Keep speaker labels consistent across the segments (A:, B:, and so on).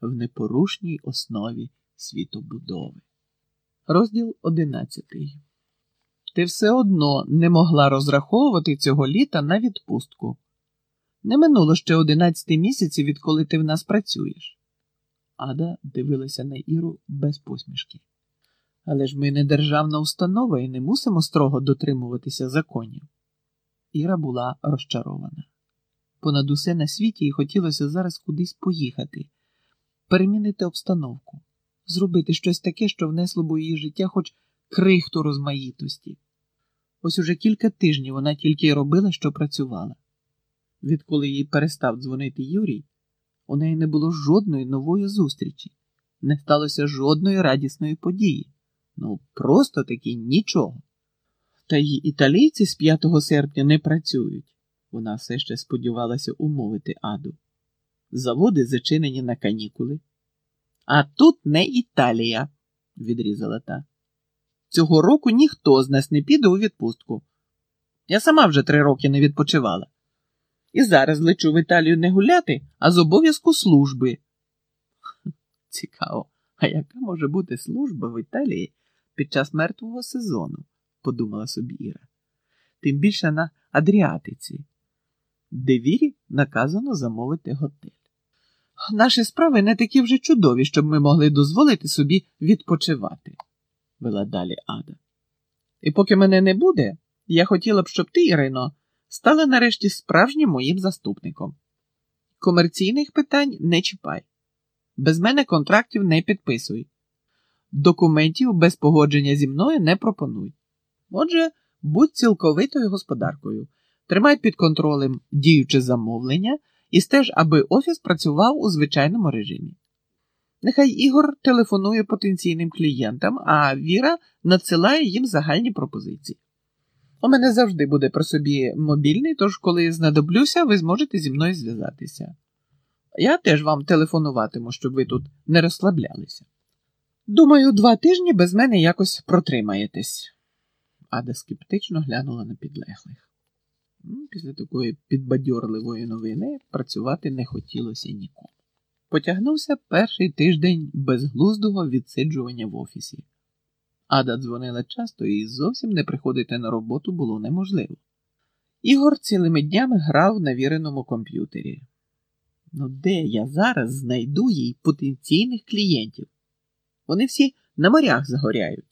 A: в непорушній основі світобудови. Розділ одинадцятий. Ти все одно не могла розраховувати цього літа на відпустку. Не минуло ще одинадцяти місяців, відколи ти в нас працюєш. Ада дивилася на Іру без посмішки. Але ж ми не державна установа і не мусимо строго дотримуватися законів. Іра була розчарована. Понад усе на світі їй хотілося зараз кудись поїхати, перемінити обстановку, зробити щось таке, що внесло б у її життя хоч крихту розмаїтості. Ось уже кілька тижнів вона тільки й робила, що працювала. Відколи їй перестав дзвонити Юрій, у неї не було жодної нової зустрічі, не сталося жодної радісної події. Ну, просто таки нічого. Та й італійці з 5 серпня не працюють. Вона все ще сподівалася умовити Аду. Заводи зачинені на канікули. А тут не Італія, відрізала та. Цього року ніхто з нас не піде у відпустку. Я сама вже три роки не відпочивала. І зараз лечу в Італію не гуляти, а з обов'язку служби. Цікаво, а яка може бути служба в Італії під час мертвого сезону? подумала собі Іра. Тим більше на Адріатиці, де вірі наказано замовити готель. Наші справи не такі вже чудові, щоб ми могли дозволити собі відпочивати, вела далі Ада. І поки мене не буде, я хотіла б, щоб ти, Ірино, стала нарешті справжнім моїм заступником. Комерційних питань не чіпай. Без мене контрактів не підписуй. Документів без погодження зі мною не пропонуй. Отже, будь цілковитою господаркою, тримай під контролем діюче замовлення і стеж, аби офіс працював у звичайному режимі. Нехай Ігор телефонує потенційним клієнтам, а Віра надсилає їм загальні пропозиції. У мене завжди буде при собі мобільний, тож, коли знадоблюся, ви зможете зі мною зв'язатися. Я теж вам телефонуватиму, щоб ви тут не розслаблялися. Думаю, два тижні без мене якось протримаєтесь. Ада скептично глянула на підлеглих. Після такої підбадьорливої новини працювати не хотілося нікому. Потягнувся перший тиждень безглуздого відсиджування в офісі. Ада дзвонила часто і зовсім не приходити на роботу було неможливо. Ігор цілими днями грав на віреному комп'ютері. Ну, де я зараз знайду їй потенційних клієнтів? Вони всі на морях загоряють.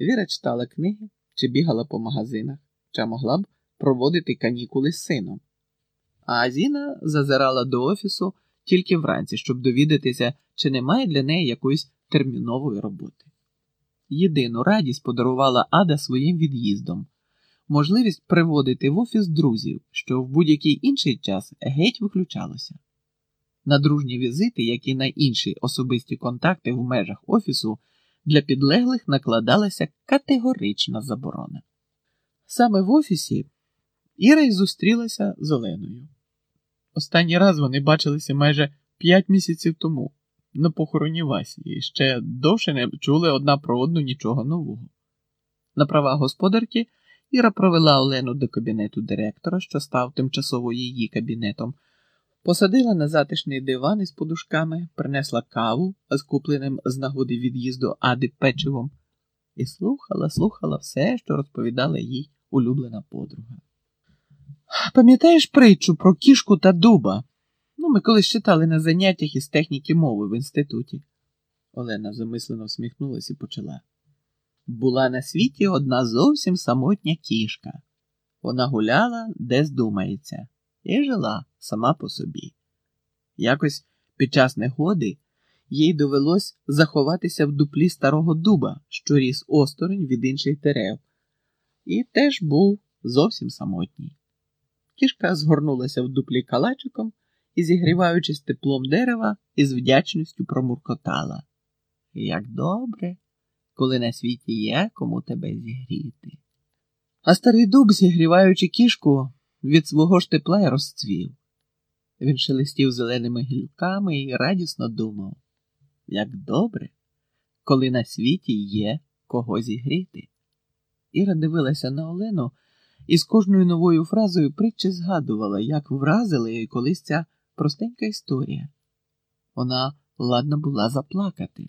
A: Віра читала книги чи бігала по магазинах, чи могла б проводити канікули з сином. А Азіна зазирала до офісу тільки вранці, щоб довідатися, чи немає для неї якоїсь термінової роботи. Єдину радість подарувала Ада своїм від'їздом можливість приводити в офіс друзів, що в будь-який інший час геть виключалося. На дружні візити, як і на інші особисті контакти в межах офісу, для підлеглих накладалася категорична заборона. Саме в офісі Іра й зустрілася з Оленою. Останній раз вони бачилися майже п'ять місяців тому на похороні Васі і ще довше не чули одна про одну нічого нового. На права господарки Іра провела Олену до кабінету директора, що став тимчасово її кабінетом, посадила на затишний диван із подушками, принесла каву з купленим з нагоди від'їзду Ади печивом, і слухала, слухала все, що розповідала їй улюблена подруга. Пам'ятаєш притчу про кішку та дуба? Ну, ми колись читали на заняттях із техніки мови в інституті. Олена замислено всміхнулася і почала. Була на світі одна зовсім самотня кішка. Вона гуляла, де здумається, і жила сама по собі. Якось під час негоди їй довелось заховатися в дуплі старого дуба, що ріс осторонь від інших дерев, і теж був зовсім самотній. Кішка згорнулася в дуплі калачиком і, зігріваючись теплом дерева, із вдячністю промуркотала. Як добре, коли на світі є кому тебе зігріти. А старий дуб, зігріваючи кішку, від свого ж тепла й розцвів. Він шелестів зеленими гілками і радісно думав, як добре, коли на світі є кого зігріти. Іра дивилася на Олену і з кожною новою фразою притчі згадувала, як вразила її колись ця простенька історія. Вона ладна була заплакати.